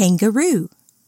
kangaroo.